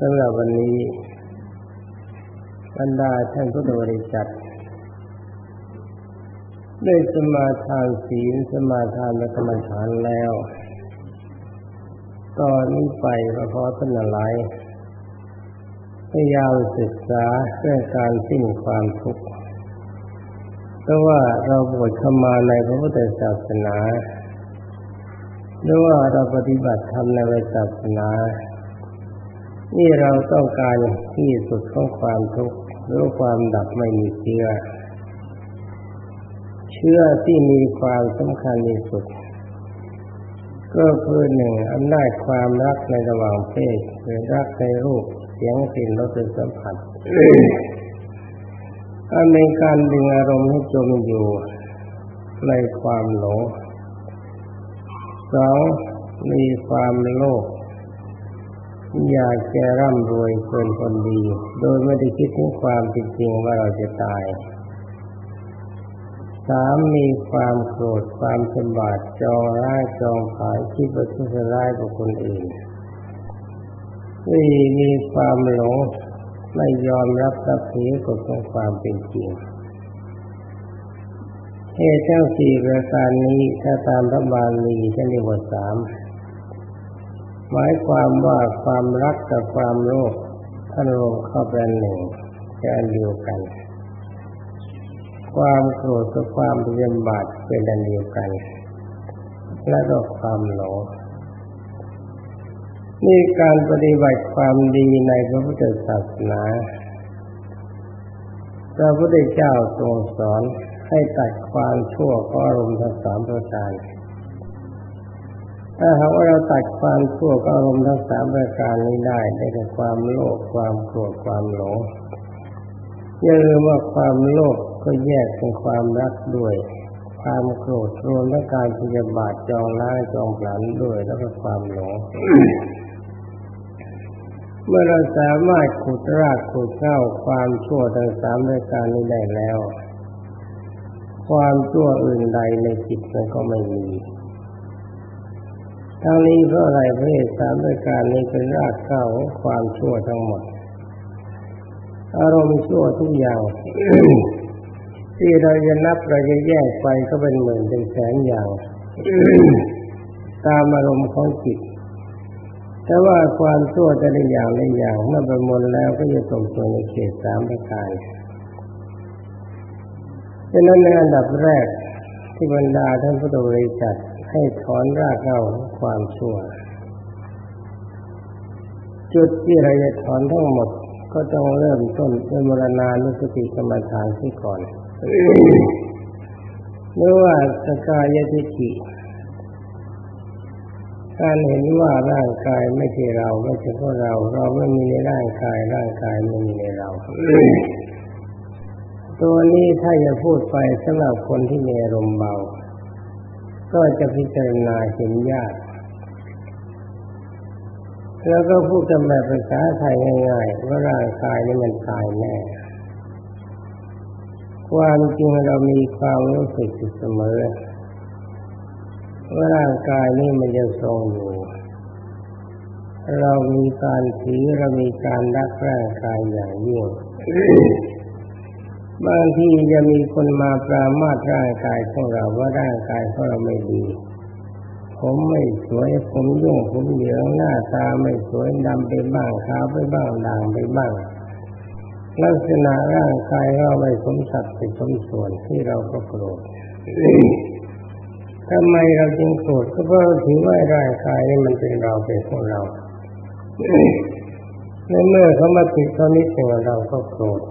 สำหรับวันนี้บรรดาท่านผู้บริจัทได้สมาทานศีลสมาทานและกรรมฐานแล้ว ตอนนี้ไปพระพอท่านหลายพยายามศึกษาเรื่องการสิ้นความทุกข์เพราะว่าเราบวชเข้ามาในพระพุทธศาสนาหรือว่าเราปฏิบัติธรรมในศาสนา นี่เราต้องการที่สุดของความทุกข์หรือความดับไม่มีเชื้อ เชื่อที่มีความสำคัญที่สุด ก็คือหนึ่งอำนาจความรักในระหว่างเพศหรือรักในรูปเสียงกลิ่นรสสัมผัสอันเป็นการดึงอารมณ์ให้จมอยู่ในความหลงสองมีความโลภ อยากจะร่ำรวยเป็นคนดี โดยไม่ได้คิดถึงความเป็นจริงว่าเราจะตายสามมีความโกรธความสมบัติจองร้ายจองผายคิดว่าทุษร้ายกับคนอื่นสี่มีความหลงไม่ยอมรับรับถือกฎของความเป็นจริงเหตุทั้งสี่ประการนี้ถ้าตามพระบาลีท่านเรียกว่าสาม หมายความว่าความรักกับความโลภท่านรวมเข้าเป็นหนึ่งแค่เดียวกัน ความโกรธกับความเยียบาทเป็นอันเดียวกัน และก็ความหลงนี่การปฏิบัติความดีในพระพุทธศาสนาพระพุทธเจ้าทรงสอนให้ตัดความชั่วก็อารมณ์ทั้งสามประการ ถ้าหากว่าเราตัดความชั่วก็อารมณ์ทั้งสามประการนี้ได้ได้แก่ความโลภความโกรธความหลงอย่าลืมว่าความโลภก็แยกเป็นความรักด้วย ความโกรธรวมทั้งการพยาบาทจองร้ายจองผลันด้วยแล้วก็ความหลงเมื่อเราสามารถขุดรากขุดเข้าความชั่วทั้งสามประการนี้ได้แล้ว ความชั่วอื่นใดในจิตมันก็ไม่มี ทั้งนี้เพราะอะไรเพราะสามประการนี้เป็นรากเก้าของความชั่วทั้งหมด อารมณ์ชั่วทุกอย่าง ที่เราจะนับเราจะแยกไปก็เป็นหมื่นเป็นแสนอย่าง ตามอารมณ์ของจิตแต่ว่าความชั่วแต่ละอย่างละอย่างเมื่อประมวลแล้วก็จะตกตัวในเขตสามประการดังนั้นในอันดับแรกที่บรรดาท่านพุทธบริษัท ให้ถอนรากเหง้าความชั่ว จุดที่เราจะถอนทั้งหมด ก็ต้องเริ่มต้นด้วยมรณานุสติกรรมฐานที่ก่อนหรือว่าสกายทิฏฐิการเห็นว่าร่างกายไม่ใช่เราไม่ใช่พวกเรา เราไม่มีในร่างกาย ร่างกายไม่มีในเราตัวนี้ถ้าจะพูดไปสำหรับคนที่มีอารมณ์เบา ก็จะพิจารณาเห็นยากแล้วก็พูดกันแบบภาษาไทยง่ายๆว่าร่างกายนี้มันตายแน่ ความจริงเรามีความรู้สึกเสมอว่าร่างกายนี้มันยังทรงอยู่ เรามีการถือเรามีการรักร่างกายอย่างยิ่ง บางทีจะมีคนมาปรามาตร่างกายของเราว่าร่างกายของเราไม่ดี ผมไม่สวยผมยุ่งผมเหลืองหน้าตาไม่สวยดำไปบ้างขาวไปบ้างด่างไปบ้าง ลักษณะร่างกายเราไม่สมสัดเป็นสมส่วนที่เราก็โกรธทำไมเราจึงโกรธก็เพราะถือว่าร่างกายนี่มันเป็นเราเป็นของเราในเมื่อเขามาติดตอนนี้ตัวเราก็โกรธ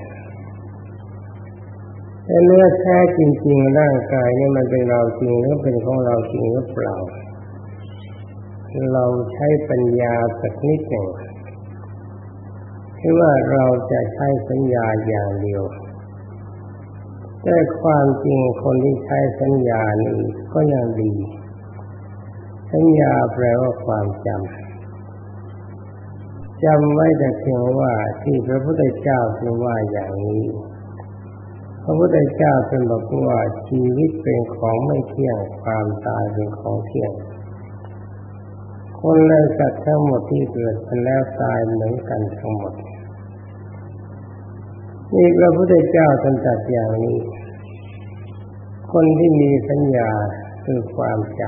เนื้อแท้จริงๆร่างกายนี่มันเป็นเราจริงหรือเป็นของเราจริงหรือเปล่า เราใช้ปัญญาสักนิดหนึ่งที่ว่าเราจะใช้สัญญาอย่างเดียว แต่ความจริงคนที่ใช้สัญญานี้ก็ยังดี สัญญาแปลว่าความจำจำไว้แต่เพียงว่าที่พระพุทธเจ้าทรงว่าอย่างนี้ พระพุทธเจ้าเป็นบอกว่าชีวิตเป็นของไม่เที่ยงความตายเป็นของเที่ยง คนและสัตว์ทั้งหมดที่เกิดเป็นแล้วตายเหมือนกันทั้งหมดนี่พระพุทธเจ้าตรัสอย่างนี้ คนที่มีสัญญาคือความจ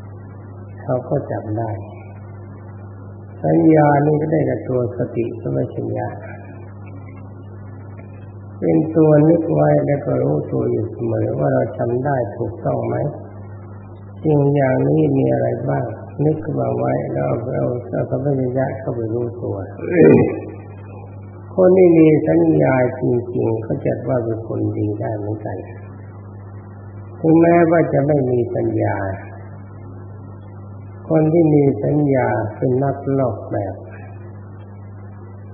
ำเขาก็จำได้ สัญญานี้ก็ได้กับตัวสติสมัชัญญา เป็นตัวนึกไว้แล้วก็รู้ตัวอยู่เสมอว่าเราจำได้ถูกต้องไหมสิ่งอย่างนี้มีอะไรบ้าง นึกมาไว้แล้วเราเราสัมปชัญญะเข้าไปรู้ตัวคนที่มีสัญญาจริงๆเขาจัดว่าเป็นคนดีได้เหมือนกันถึงแม้ว่าจะไม่มีสัญญา คนที่มีสัญญาเป็นนักลอกแบบ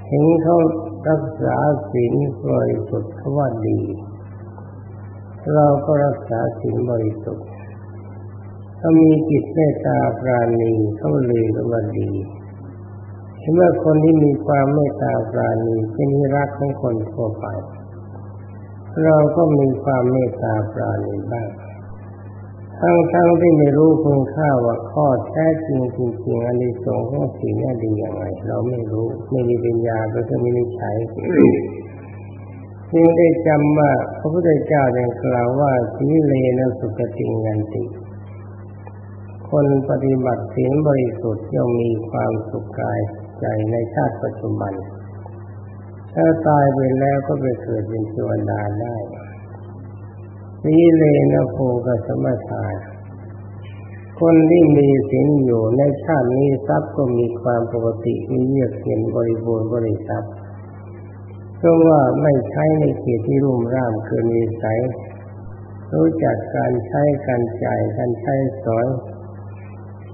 เห็นเขา รักษาศีลบริสุทธิ์ว่าดี เราก็รักษาศีลบริสุทธิ์ถ้ามีจิตเมตตาปราณีเขาเลยก็ว่าดีเห็นว่าคนที่มีความเมตตาปราณีเป็นที่รักของคนทั่วไป เราก็มีความเมตตาปราณีบ้าง ทั้งทั้งที่ไม่รู้คุณค่าว่าข้อแท้จริงจริงๆอันนี้สงของสีนี่ดีอย่างไรเราไม่รู้ไม่มีปัญญาเราจะไม่ได้ใช้จึงได้จำว่าพระพุทธเจ้าได้กล่าวว่าสีเลนะสุขติงันติ คนปฏิบัติศีลบริสุทธิ์ย่อมมีความสุขกายใจในชาติปัจจุบัน ถ้าตายไปแล้วก็ไปเกิดเป็นเทวดาได้ วิเลนะโภกสมถาคนที่มีสิ่งอยู่ในชาตินี้ทรัพย์ก็มีความปกติมีเยือกเย็นบริบูรณ์บริสัทธิ์เพราะว่าไม่ใช้ในเขตที่รุ่มร่ามเกินวิสัยรู้จักการใช้การจ่ายการใช้สอน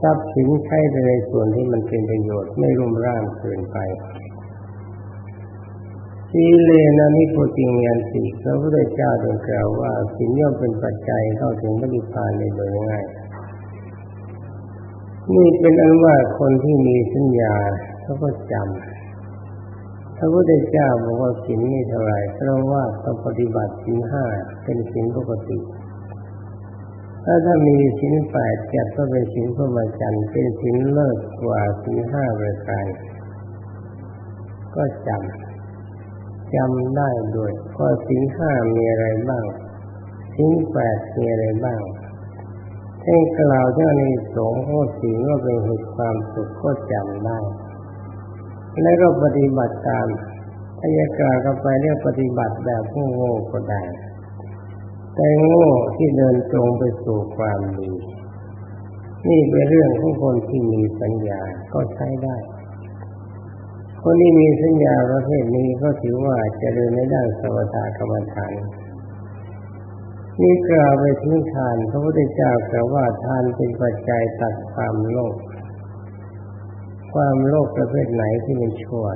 ทรัพย์สินใช้ในส่วนที่มันเป็นประโยชน์ไม่รุ่มร่ามเกินไป สีเลนะนิโคติเงียนติพระพุทธเจ้าได้กล่าวว่าสินย่อมเป็นปัจจัยเข้าถึงพระนิพพานในโดยง่ายนี่เป็นอันว่าคนที่มีสัญญาเขาก็จำพระพุทธเจ้าบอกว่าสินนี่เท่าไรเพราะว่าต้องปฏิบัติสินห้าเป็นสินปกติ ถ้าถ้ามีสินแปดจัดก็เป็นสินพระมจันเป็นสินเลิศกว่าสินห้าประการก็จำ จำได้ด้วยว่าสินห้ามีอะไรบ้างสินแปดมีอะไรบ้างให้กล่าวเจ้าในสงข้อสีว่าเป็นเหตุความสุขก็จำได้ แล้วก็ปฏิบัติตามถ้าจะกล่าวกันไปเรียกปฏิบัติแบบผู้โง่ก็ได้ แต่โง่ที่เดินตรงไปสู่ความดี นี่เป็นเรื่องของคนที่มีสัญญาก็ใช้ได้ คนที่มีสัญญาประเภทนี้ก็ถือว่าจะเดินในด้านสวัสดิกรรมฐานนี่กล่าวไปถึงทานพระพุทธเจ้ากล่าวว่าทานเป็นปัจจัยตัดความโลภความโลภประเภทไหนที่มันชั่ว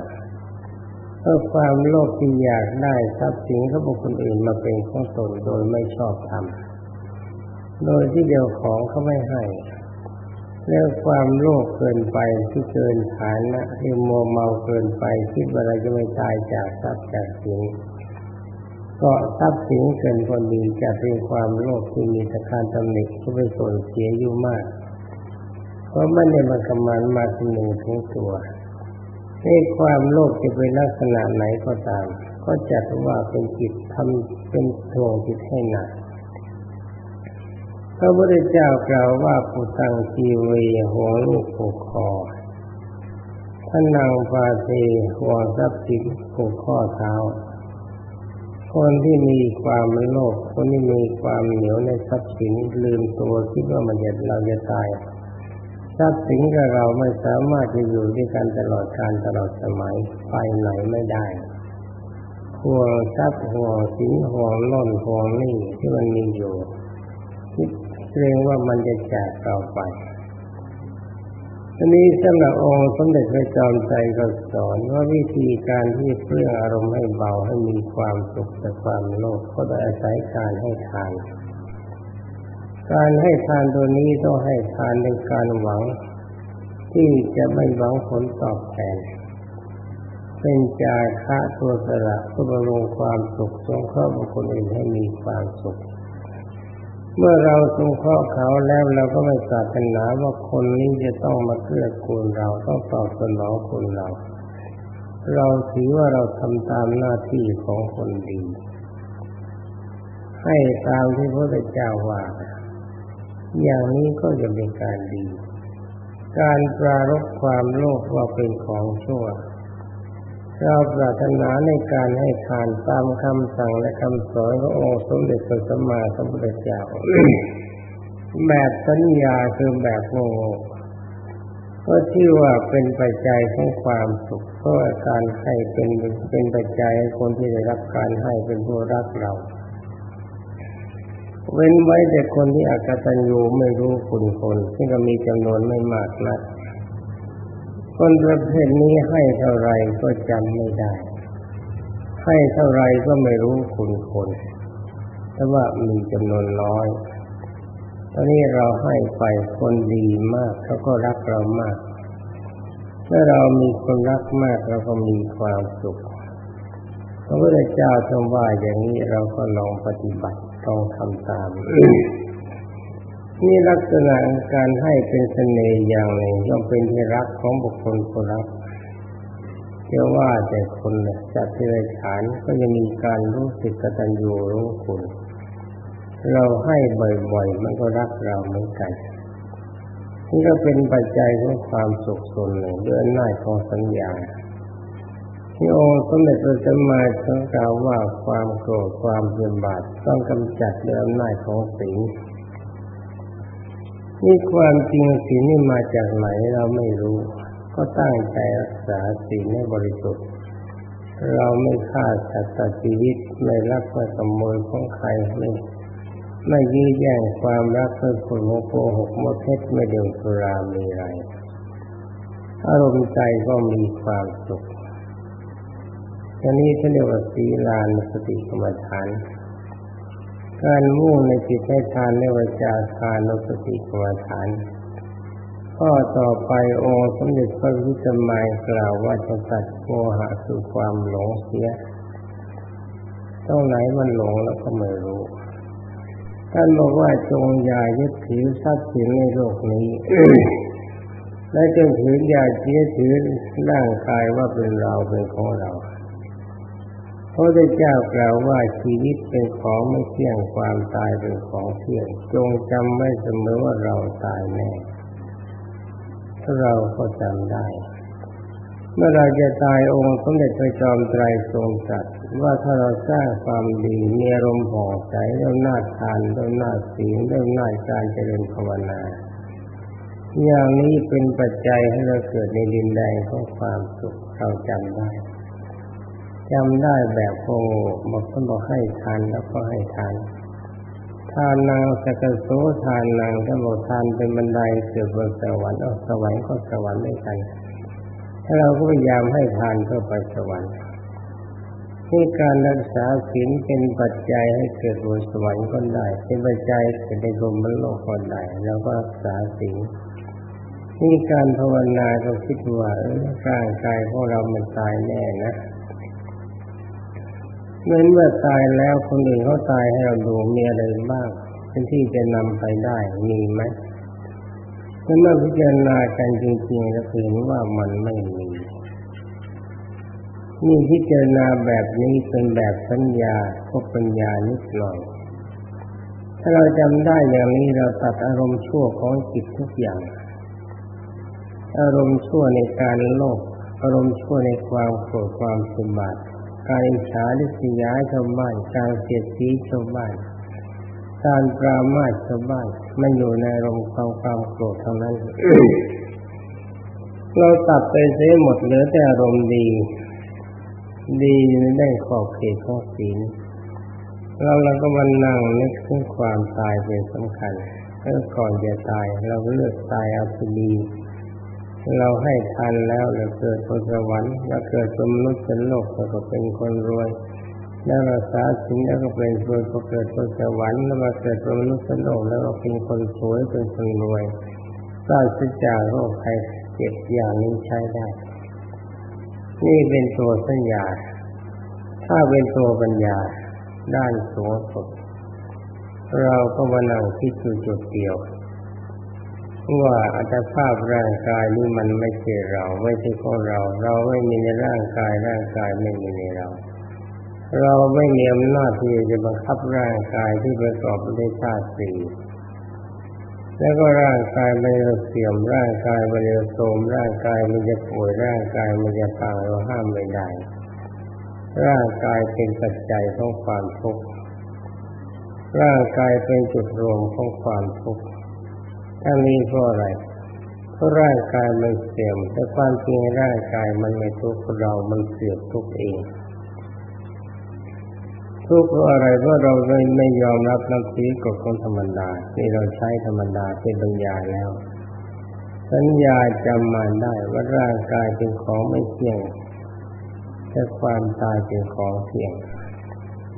เพราะความโลภที่อยากได้ทรัพย์สินของบุคคลอื่นมาเป็นของตนโดยไม่ชอบทำโดยที่เดียวของเขาไม่ให้ แล้วความโลภเกินไปที่เกินฐานะที่โมเมาเกินไปคิดว่าเราจะไม่ตายจากทรัพย์จากสินก็ทรัพย์สินเกินพอดีจะเป็นความโลภที่มีสการตำหนิก็ไปส่วนเสียอยู่มาก เพราะมันได้มากำมันมาถึงหนึ่งทั้งตัวให้ความโลภจะเป็นลักษณะไหนก็ตาม ก็จัดว่าเป็นจิตทำเป็นทวงจิตให้หนัก พระพุทธเจ้ากล่าวว่าปุตังจีเวหัวลูกผูกคอท่านนางฟาเทหัวทรัพย์สินผูกข้อเท้า คนที่มีความโลภคนที่มีความเหนียวในทรัพย์สินลืมตัวคิดว่ามันจะเราจะตายทรัพย์สินกับเราไม่สามารถจะอยู่ด้วยกันตลอดการตลอดสมัยไปไหนไม่ได้ห่วงทรัพย์ห่วงสินห่วงล่นห่วงนี่ที่มันมีอยู่ เกรงว่ามันจะจากเราไปทีนี้สำหรับองค์สมเด็จพระจอมใจก็สอนว่าวิธีการที่เพื่ออารมณ์ให้เบาให้มีความสุขจากความโลภก็โดยอาศัยการให้ทาน การให้ทานตัวนี้ต้องให้ทานในการหวัง ที่จะไม่หวังผลตอบแทนเป็นจาคะตัวสละเพื่อบำรุงความสุขสงเคราะห์บุคคลอื่นให้มีความสุข เมื่อเราสงเคราะห์เขาแล้วเราก็ไม่ปรารถนาว่าคนนี้จะต้องมาเกื้อกูลเราต้องตอบสนองคุณเรา เราถือว่าเราทำตามหน้าที่ของคนดี ให้ตามที่พระเจ้าว่า อย่างนี้ก็จะเป็นการดี การปรารบความโลภว่าเป็นของชั่ว เราปรารถนาในการให้ทานตามคำสั่งและคำสอนขององค์สมเด็จพระสัมมาสัมพุทธเจ้าแบบสัญญาคือแบบโง่ก็ชื่ว่าเป็นปัจจัยของความสุขเพราะการให้เป็นเป็นปัจจัยให้คนที่ได้รับการให้เป็นผู้รักเรา เว้นไว้แต่คนที่อากตัญญูไม่รู้คุณคนซึ่งก็มีจำนวนไม่มากนัก คนประเภทนี้ให้เท่าไรก็จำไม่ได้ ให้เท่าไรก็ไม่รู้คุณคนแต่ว่ามีจำนวนน้อย ตอนนี้เราให้ไปคนดีมากเขาก็รักเรามาก ถ้าเรามีคนรักมากเราก็มีความสุขพระพุทธเจ้าทรงว่าอย่างนี้เราก็ลองปฏิบัติต้องทำตาม นี่ลักษณะการให้เป็นเสน่ห์อย่างหนึ่งย่อมเป็นที่รักของบุคคลคนรักเชื่อว่าแต่คนจัดเทรฉานก็จะมีการรู้สึกกตัญญูรู้คุณ เราให้บ่อยๆ มันก็รักเราเหมือนกันนี่ก็เป็นปัจจัยของความสุขส่วนหนึ่งด้วยหน้าของสัญญาที่องค์สมเด็จพระสัมมาสัมพุทธเจ้าว่าความโกรธความเพียรบาทต้องกำจัดด้วยอำนาจของศีล นี่ความจริงศีลนี่มาจากไหนเราไม่รู้ ก็ตั้งใจรักษาศีลให้บริสุทธิ์ เราไม่ฆ่าสัตว์ตัดชีวิตไม่รักไม่ขโมยของใครไม่ไม่ยื้อแย่งความรักไม่พูดโกหกมดเท็จไม่เดื่มสุรามีไรอารมณ์ใจก็มีความสุขอันนี้เขาเรียกว่าศีลานสติกรรมฐาน การมุ่งในจิตให้ทานในวิจาทานุสติกรรมฐานข้อต่อไปองค์สมเด็จพระพุทธมายกล่าวว่าจะตัดโมหะคือความหลงเสียตรงไหนมันหลงแล้วก็ไม่รู้ท่านบอกว่าจงอย่ายึดถือทรัพย์สินในโลกนี้และจงถืออย่าเชื่อถือร่างกายว่าเป็นเราเป็นของเรา พระเจ้ากล่าวว่าชีวิตเป็นของไม่เที่ยงความตายเป็นของเที่ยง จงจำไว้เสมอว่าเราตายแน่ถ้าเราก็จำได้ เมื่อเราจะตายองค์สมเด็จพระจอมไตรทรงตรัสว่าถ้าเราสร้างความดีมีอารมณ์ผ่องใสเรื่องหน้าทานเรื่องหน้าศีลเรื่องหน้าการเจริญภาวนา อย่างนี้เป็นปัจจัยให้เราเกิดในดินแดนของความสุขเราจำได้ จำได้แบบโง่บอกท่านบอกให้ทานแล้วก็ให้ทานทานนางสกโสทานนางท่านบอกทานเป็นบันไดเกิดบนสวรรค์เอาสวรรค์ก็สวรรค์ด้วยกันถ้าเราก็พยายามให้ทานเพื่อไปสวรรค์ที่การรักษาศีลเป็นปัจจัยให้เกิดบนสวรรค์ก็ได้ เป็นปัจจัยเกิดในกรมโลกก็ได้เราก็รักษาศีลนี่การภาวนาก็คิดว่าเออร่างกายของเรามันตายแน่นะ เมื่อเมื่อตายแล้วคนอื่นเขาตายให้เราดูมีอะไรบ้างเป็นที่จะนำไปได้มีไหมเมื่อพิจารณากันจริงๆแล้วเห็นว่ามันไม่มีนี่พิจารณาแบบนี้เป็นแบบสัญญาก็ปัญญานิดหน่อย ถ้าเราจำได้อย่างนี้เราตัดอารมณ์ชั่วของจิตทุกอย่าง อารมณ์ชั่วในการโลภอารมณ์ชั่วในความโกรธความสมบัติ การอิจฉาลิษยาชาวบ้านการเสียดสีชาวบ้านการปรามาสชาวบ้านมันอยู่ในรมความความโกรธเท่านั้นเราตัดไปเสียหมดเหลือแต่อารมณ์ดี ดีในได้ขอบเขตของศีลเราเราก็มานั่งนึกถึงความตายเป็นสำคัญแล้วก่อนจะตายเราเลือกตายเอาไปดี เราให้ทันแล้วเราเกิดบนสวรรค์เราเกิดสมนุษย์เป็นโลกเราก็เป็นคนรวย แล้วเรักษาสิ่งแล้วก็เป็นรวยก็เกิดบนสวรรค์แล้วมาเกิดเป็นมนุษย์เป็นโลกแล้วก็เป็นคนสวยเป็นคนรวยสร้างสิจากโรคภัยเจ็บอย่างนี้ใช้ได้ นี่เป็นตัวสัญญา ถ้าเป็นตัวปัญญา ด้านสูงสุดเราก็มานั่งคิดอยู่จุดเดียว ว่าอัตภาพร่างกายนี้มันไม่ใช่เราไม่ใช่ของเรา เราไม่มีในร่างกายร่างกายไม่มีในเรา เราไม่มีอำนาจที่จะบังคับร่างกายที่ประกอบด้วยธาตุสี่แล้วก็ร่างกายมันจะเสื่อมร่างกายมันจะโทรมร่างกายมันจะป่วยร่างกายมันจะตายเราห้ามไม่ได้ ร่างกายเป็นปัจจัยของความทุกข์ร่างกายเป็นจุดรวมของความทุกข์ ถ้ามีเพราะอะไรเพราะร่างกายมันเสื่อม แต่ความจริงร่างกายมันไม่ทุกข์เรา มันเสื่อมทุกข์เองทุกข์เพราะอะไรเพราะเราเลยไม่ยอมรับนับถือกฎของธรรมดาที่เราใช้ธรรมดาเป็นปัญญาแล้ว สัญญาจำมาได้ว่าร่างกายเป็นของไม่เที่ยงแต่ความตายเป็นของเที่ยง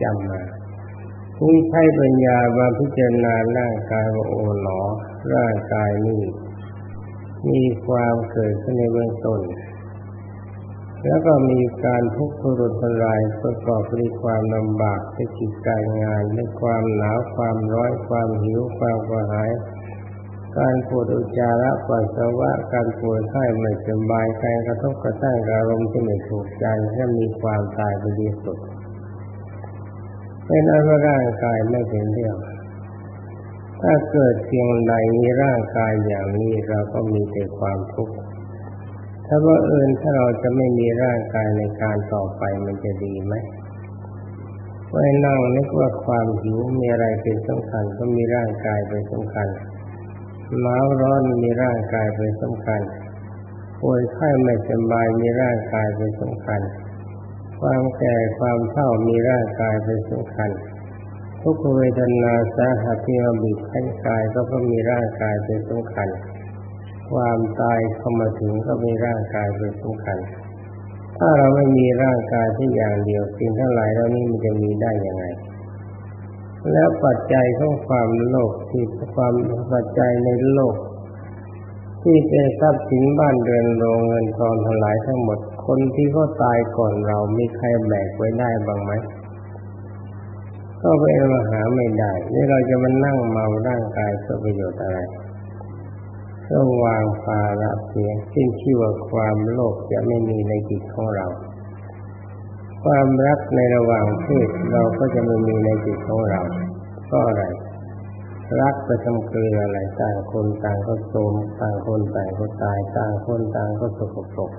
จำมาผู้ใช้ปัญญามาพิจารณาร่างกายว่าโอ๋หนอ ร่างกายนี้ มีความเกิดขึ้นในเบื้องต้น แล้วก็มีการทุกข์ทรมานายประกอบด้วยความลำบากในจิตการงานด้วยความหนาวความร้อนความหิวความกระหาย การปวดอุจจาระปัสสาวะการปวดไข้ไม่สบายการกระทบกระทั่งอารมณ์ที่ไม่ถูกใจและมีความตายเป็นที่สุดเป็นอันว่าร่างกายไม่เป็นเรื่อง ถ้าเกิดเพียงใดมีร่างกายอย่างนี้เราก็มีแต่ความทุกข์ ถ้าว่าเอิญถ้าเราจะไม่มีร่างกายในการต่อไปมันจะดีไหมไว้นั่งนึกว่าความหิวมีอะไรเป็นสำคัญก็มีร่างกายเป็นสำคัญหนาวร้อนมีร่างกายเป็นสำคัญป่วยไข้ไม่สบายมีร่างกายเป็นสำคัญ ความแก่ความเฒ่ามีร่างกายเป็นสำคัญ ทุกเวทนาสาหัสที่มาบีบคั้นกายก็เพราะมีร่างกายเป็นสำคัญ ความตายเข้ามาถึงก็มีร่างกายเป็นสำคัญ ถ้าเราไม่มีร่างกายที่อย่างเดียวสิ่งทั้งหลายเหล่านี้มันจะมีได้ยังไง แล้วปัจจัยของความโลภที่ความปัจจัยในโลก ที่เป็นทรัพย์สินบ้านเรือนโรงเงินทองทั้งหลายทั้งหมดคนที่เขาตายก่อนเรามีใครแบกไว้ได้บ้างไหม ก็ไปมาหาไม่ได้ นี่เราจะมานั่งเมาร่างกายเพื่อประโยชน์อะไรต้อวางภาระเสียซึ่งชื่อว่าความโลภจะไม่มีในจิตของเรา ความรักในระหว่างเพศเราก็จะไม่มีในจิตของเราก็อะไร รักไปทำเกลืออะไรต่างคนต่างก็โทมต่างคนต่างก็ตายต่างคนต่างก็สกปรก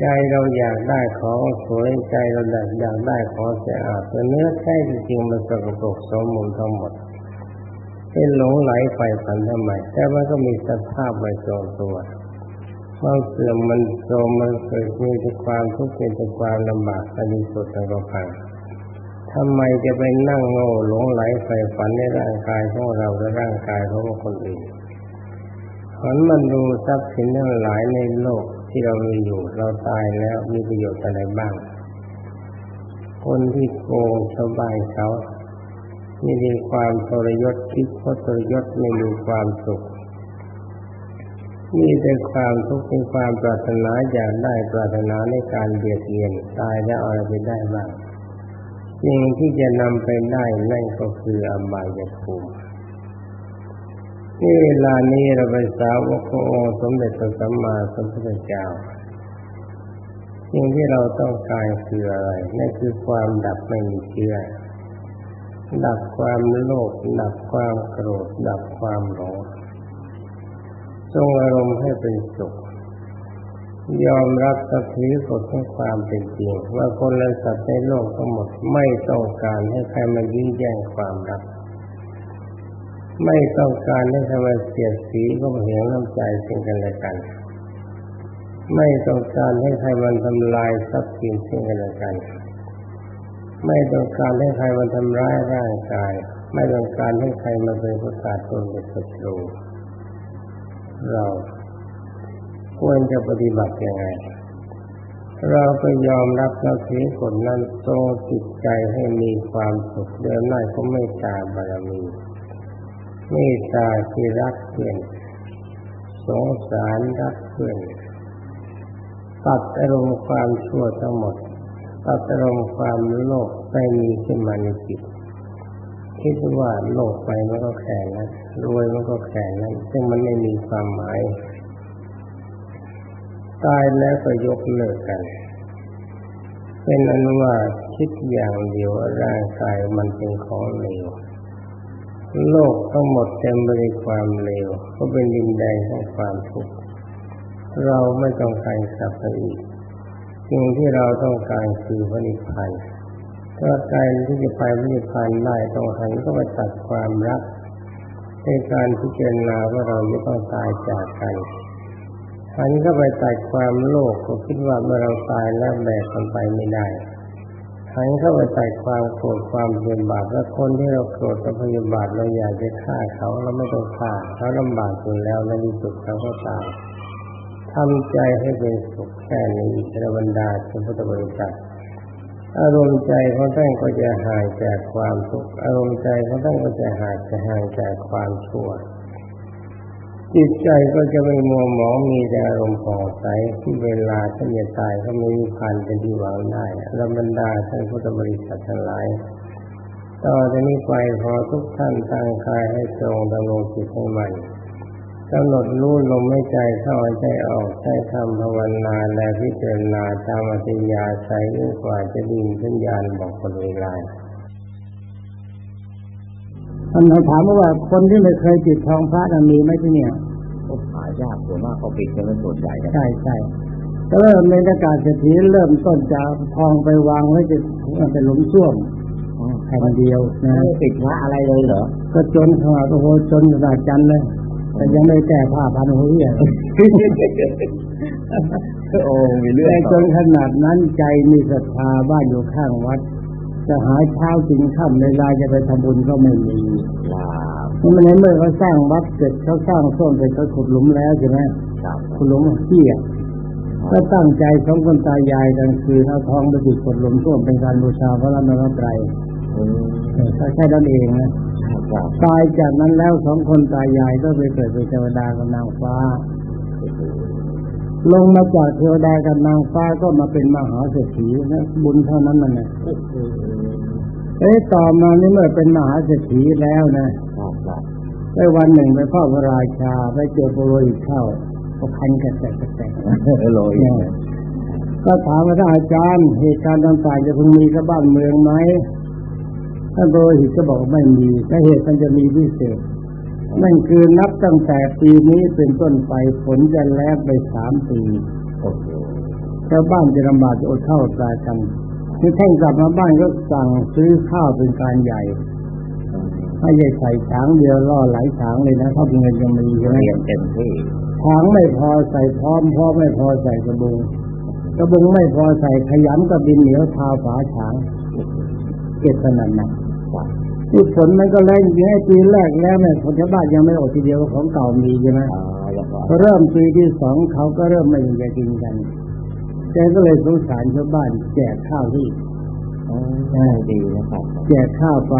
ใจเราอยากได้ของสวยใจเราอยากอยากได้ของสะอาดแต่เนื้อแท้จริงมันสกปรกสมมุมทั้งหมดเป็นหลงไหลไปฝันทำไมแต่ว่าก็มีสภาพไว้ทรงตัวความเสื่อมมันโทมมันเกิดมีแต่ความทุกข์เป็นแต่ความลำบากอันนี้สุดทางเราฟังทำไมจะไปนั่งโง่หลงไหลไปฝันในร่างกายของเราและร่างกายของคนอื่นหันมันดูทรัพย์สินทั้งหลายในโลก ที่เรามีอยู่ เราตายแล้วมีประโยชน์อะไรบ้าง คนที่โกงชาวบ้านเขาไม่มีความทรยศคิดเพราะทรยศไม่มีความสุขมีแต่ความทุกข์เป็นความปรารถนาอยากได้ปรารถนาในการเบียดเบียนตายแล้วอะไรไปได้บ้างสิ่งที่จะนำไปได้นั่นก็คืออบายภูมิ นี่เวลานี้เราไปสาวกขององค์สมเด็จพระสัมมาสัมพุทธเจ้าสิ่งที่เราต้องการคืออะไรนั่นคือความดับไม่มีเชื่อ ดับความโลภดับความโกรธ ดับความหลงทรงอารมณ์ให้เป็นสุข ยอมรับสักทีกฎของความเป็นจริง ว่าคนและสัตว์ในโลกทั้งหมดไม่ต้องการให้ใครมายื้อแย่งความรัก ไม่ต้องการให้ใครมาเสียสีก็เหงน้ำใจสิ่งกันและกัน ไม่ต้องการให้ใครมันทำลายทรัพย์สินสิ่งกันและกัน ไม่ต้องการให้ใครมาทำร้ายร่างกาย ไม่ต้องการให้ใครมาเป็นประกาศตนเป็นศัตรูเราควรจะปฏิบัติยังไง เราก็ยอมรับแล้วถือผลนั้นโตจิตใจให้มีความสุขเดินหน้าก็ไม่ตาบารมี ไม่ตาที่รักเพื่อน สงสารรักเพื่อน ตัดอารมณ์ความชั่วทั้งหมด ตัดอารมณ์ความโลภไม่มีขึ้นมาในจิต คิดว่าโลกไปมันก็แค่นั้นรวยมันก็แค่นั้นซึ่งมันไม่มีความหมาย ตายแล้วก็ยกเลิกกัน เป็นอนุว่าคิดอย่างเดียวร่างกายมันเป็นของเลว โลกทั้งหมดเต็มไปด้วยความเลวก็เป็นดินแดนของความทุกข์เราไม่ต้องการสับไปอีกสิ่งที่เราต้องการคือพระนิพพานถ้าการที่จะไปพระนิพพานได้ต้องหันก็ไปตัดความรักในการพิจารณาว่าเราไม่ต้องตายจากกันหันก็ไปตัดความโลภก็คิดว่าเมื่อเราตายแล้วแบกมันไปไม่ได้ หันเข้าไปตัดความโกรธความพยาบาทและคนที่เราโกรธกับพยาบาทเราอยากจะฆ่าเขาเราไม่ต้องฆ่าเขาลำบากอยู่แล้วในที่สุดเขาก็ตายทำใจให้เป็นสุขแค่นี้พระบรรดาเป็นพุทธบริษัทอารมณ์ใจของท่านก็จะห่างจากความทุกข์อารมณ์ใจของท่านก็จะห่างจะห่างจากความชั่ว จิตใจก็จะไม่มัวหมองมีแต่อารมณ์ผ่องใสที่เวลาท่านจะตายก็ไม่มีพันเป็นที่หวังได้อรบรรดาท่านพุทธบริษัททั้งหลายต่อจากนี้ไปขอทุกท่านตั้งกายให้ตรงดำรงจิตให้มันกำหนดรู้ลมไม่ใจเข้าใจออกใช้คำภาวนาและพิจารณาตามอัธยาศัยยิ่งกว่าจะดินสัญญาณบอกคนเวลา มันถามว่าคนที่ไม่เคยติดทองพระน่ะมีไหมที่เนี่ยก็หายากส่วนมากเขาปิดกันเป็นส่วนใหญ่นะใช่ใช่ก็เริ่มในประกาศเศรษฐีเริ่มต้นจากทองไปวางไว้จะเป็นหลุมส้วมแห่งเดียวนะไม่ปิดพระอะไรเลยเหรอ ก็จนขนาดโอ้โหจนขนาดจันเลยแต่ยังไม่แก้ผ้าพันหัวเหี้ยโอ้มีเรื่อแต่งจนขนาดนั้นใจมีศรัทธาบ้านอยู่ข้างวัด จะหาเช้ากินข้ามเวลาจะไปทำบุญก็ไม่มีลาบนี่มันในเมื่อเขาสร้างวัดเสร็จเขาสร้างส้วมเสร็จเขาขุดหลุมแล้วใช่ไหมครับขุดหลุมเที่ยก็ตั้งใจสองคนตายายกันคือเอาทองไปติดกดหลุมส้วมเป็นการบูชาพระรัตนตรัยอืมก็แค่นั้นเองนะครับตายจากนั้นแล้วสองคนตายายก็ไปเกิดเป็นเทวดากับนางฟ้า ลงมาจากเทวดากับนางฟ้าก็มาเป็นมหาเศรษฐีนะบุญเท่านั้นมันนะเอ้ยต่อมานี่เมื่อเป็นมหาเศรษฐีแล้วนะไปวันหนึ่งไปเฝ้าพระราชาไปเจอปรโรหิตเข้าก็คันกระแตกกระแตกโรยก็ถามว่าท่านอาจารย์เหตุการณ์ต่างๆจะพึงมีกับบ้านเมืองไหมท่านโปรโรหิตก็บอกไม่มีแต่เหตุมันจะมีพิเศษ นั่นคือนับตั้งแต่ปีนี้เป็นต้นไปฝนจะแลกไปสามปีโอ้โหชาวบ้านจะลำบากจะอดข้าวอดปลากันคือท่านกลับมาบ้านก็สั่งซื้อข้าวเป็นการใหญ่ไม่ใช่ใส่ช้างเดียวล่อหลายช้างเลยนะถ้าเป็นเงินยังมีใช่ไหมเรียนเต็มที่ช้างไม่พอใส่พร้อมพร้อมไม่พอใส่กระบุงกระบุงไม่พอใส่ขยำกับดินเหนียวทาฝาช้างเก็บขนาดหนักครับ ที่ฝนมันก็แรงจริงไอ้ปีแรกแล้วเนี่ยคนชาวบ้านยังไม่อดทีเดียวของเก่ามีใช่ไหมอ่าอย่างว่าพอเริ่มปีที่สองเขาก็เริ่มไม่มีจะกินกันแกก็เลยสงสารชาวบ้าน แจกข้าวที่อ่าดีนะครับแจกข้าวไป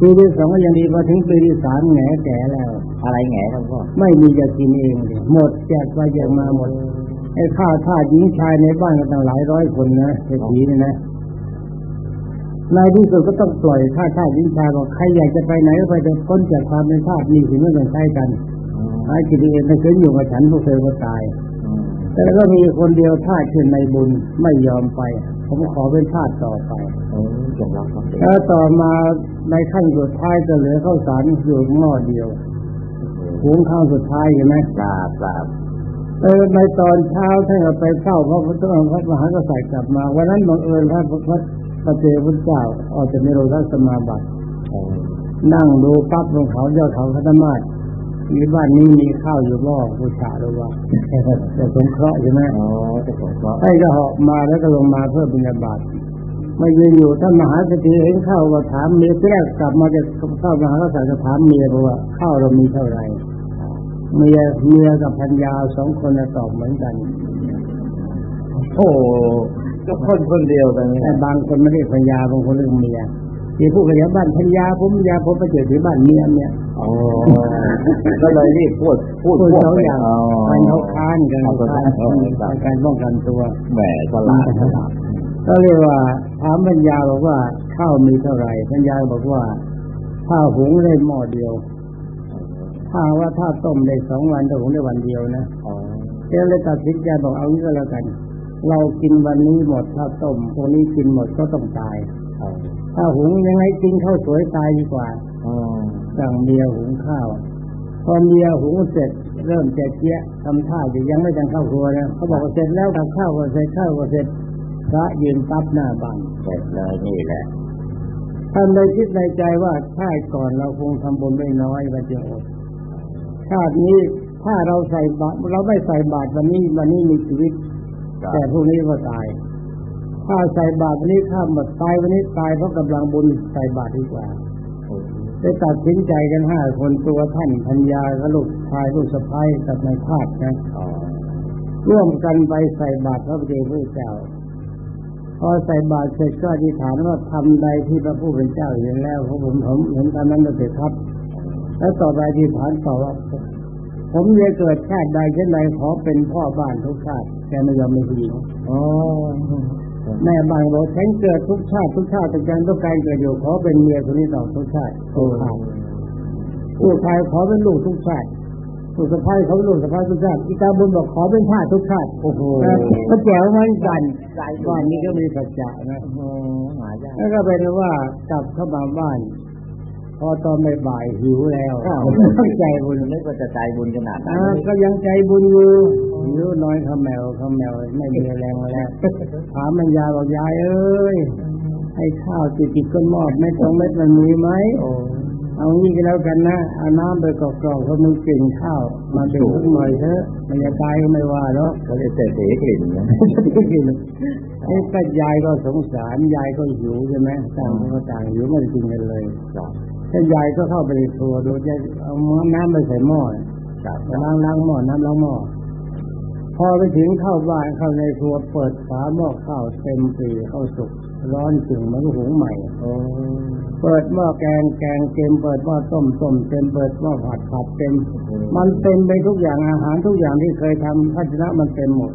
ปีที่สองก็ยังดีพอถึงปีที่สามแหงแก่แล้ว อะไรแง่ครับพ่อไม่มีจะกินเองเลยหมดแจกไปแจกมาหมดไอ้ข้าวท่าหญิงชายในบ้านก็ตั้งหลายร้อยคนนะเศรษฐีนี่นะ ในที่สุดก็ต้องปล่อยข้าท่าหญิงชายบอกใครอยากจะไปไหนก็ไปจะพ้นจากความเป็นทาสมีสิ่งไม่ต้องใช้กันหากินเองถ้าเคยอยู่กับฉันพวกเธอก็ตายอืมแต่ก็มีคนเดียวทาสขึ้นในบุญไม่ยอมไป ผมขอเป็นทาสต่อไปอืมจงรับครับแล้วต่อมาในขั้นสุดท้ายจะเหลือข้าวสารอยู่หม้อเดียวหุงข้าวสุดท้ายเห็นไหมทราบทราบเออในตอนเช้าท่านก็ไปเฝ้าพระพุทธองค์พระมหากษัตริย์กลับมา วันนั้นบังเอิญพระพระ พระเจ้าพุทธเจ้าออกจากนิโรธสมาบัติอืมนั่งดูปั๊บลงเขายอดเขาคัตมาศมีบ้านนี้มีข้าวอยู่หม้อบูชาหรือว่าจะสงเคราะห์ใช่ไหมอ๋อจะสงเคราะห์ท่านก็เหาะมาแล้วก็ลงมาเพื่อบิณฑบาตมายืนอยู่ท่านมหาเศรษฐีเห็นข้าวก็ถามเมียที่แรกกลับมาจะเข้ามหากษัตริย์ก็ถามเมียบอกว่าข้าวเรามีเท่าไหร่เมียเมียกับพัญญาสองคนน่ะตอบเหมือนกัน โอ้โห ก็คนคนเดียวกันเนี่แต่ยบางคนไม่เรียกพัญญาบางคนเรียกเมียที่พูดกันอย่างบ้านพัญญาผมพัญญาผมไปเจอที่บ้านเมียเนี่ยอ๋อก็เลยรีบพูดพูดพูดพวกสองไปอย่างอ๋อการเขาค้านกันเขาเขาค้าค้านนอ๋อครับการป้องกันตัวแหมฉลาดฉลาดก็เรียกว่าถามปัญญาบอกว่าข้าวมีเท่าไหร่ปัญญาบอกว่าถ้าหุงได้หม้อเดียว ถ้าว่าถ้าต้มได้สองวันถ้าหุงได้วันเดียวนะอ๋อเจ้าเลยตัดสินใจบอกเอางี้ก็แล้วกัน เรากินวันนี้หมดถ้าต้มวันนี้กินหมดก็ต้องตายอ๋อถ้าหุงยังไงกินข้าวสวยตายดีกว่าอ๋อสั่งเมียหุงข้าวพอเมียหุงเสร็จเริ่มแจกเกี้ยทำท่าอยู่ยังไม่ทันเข้าครัวนะเขาบอกว่าเสร็จแล้วกับข้าวก็เสร็จข้าวก็เสร็จพระยืนตับหน้าบังเสร็จเลยนี่แหละท่านเลยคิดในใจว่าชาติก่อนเราคงทำบุญไม่น้อยมันจะอดชาตินี้ถ้าเราใส่บาตรเราไม่ใส่บาตรวันนี้วันนี้มีชีวิต แต่พรุ่งนี้ก็ตาย ถ้าใส่บาตรวันนี้ข้ามหมดตายวันนี้ตายเพราะกำลังบุญใส่บาตรดีกว่าได้ตัดสินใจกันห้าคนตัวท่านพัญญากับลูกชายลูกสะใภ้กับนายทาสนะอ๋อร่วมกันไปใส่บาตรพระพุทธเจ้าพอใส่บาตรเสร็จก็อธิษฐานว่าทำใดที่พระผู้เป็นเจ้าเห็นแล้วของผมผมเห็นตามนั้นเลยเถิดครับ แล้วต่อไปอธิษฐานต่อว่าผมจะเกิดชาติใดเช่นใดขอเป็นพ่อบ้านทุกชาติแก ไม่ยอมไม่ผู้หญิงอ๋อแม่บ้านบอกฉันเกิดทุกชาติทุกชาติแต่การต้องการเกิดอยู่ขอเป็นเมียคนนี้ต่อทุกชาติทุกชาติผู้ชายขอเป็นลูกทุกชาติผู้สะพ้ายเขาเป็นลูกสะพ้ายทุกชาติอีตาบุญบอกขอเป็นทาสทุกชาติโอ้โหก็แจ๋วเหมือนกันบ้านนี้ก็มีสัจจะนะโอ้โหหายากแล้วก็เป็นว่า กลับเข้ามาบ้าน พอตอนบ่ายๆหิวแล้วตั้งใจบุญนึกว่าจะใจบุญขนาดนั้นอ่าก็ยังใจบุญอยู่หิวน้อยข้าแมวข้าแมวไม่มีแรงแล้วถามมันยาบอกยายเอ้ยให้ข้าวติดติดก้นหม้อไม่ต้องเม็ดมันมีไหมโอ้เอางี้ก็แล้วกันนะเอาน้ำไปกรอกๆเพราะมึงกลิ่นข้าวมาเป็นสักหน่อยเถอะมันจะตายก็ไม่ว่าหรอกเขาเลยเสียสีกลิ่นนะไอ้ป้ายายก็สงสารยายก็หิวใช่ไหมต่างคนก็ต่างหิวไม่ได้กินกันเลยครับ ถ้ายายก็เข้าไปในครัวดูจะเอาหม้อน้ำไปใส่หม้อครับล้างล้างหม้อน้ำล้างหม้อพอไปถึงเข้าบ้านเข้าในครัวเปิดฝาหม้อข้าวเต็มปีข้าวสุกร้อนจึงเหมันก็หุงใหม่โอ้เปิดหม้อแกงแกงเต็มเปิดหม้อต้มต้มเต็มเปิดหม้อผัดผัดเต็ม มันเต็มไปทุกอย่างอาหารทุกอย่างที่เคยทำภาชนะมันเต็มหมด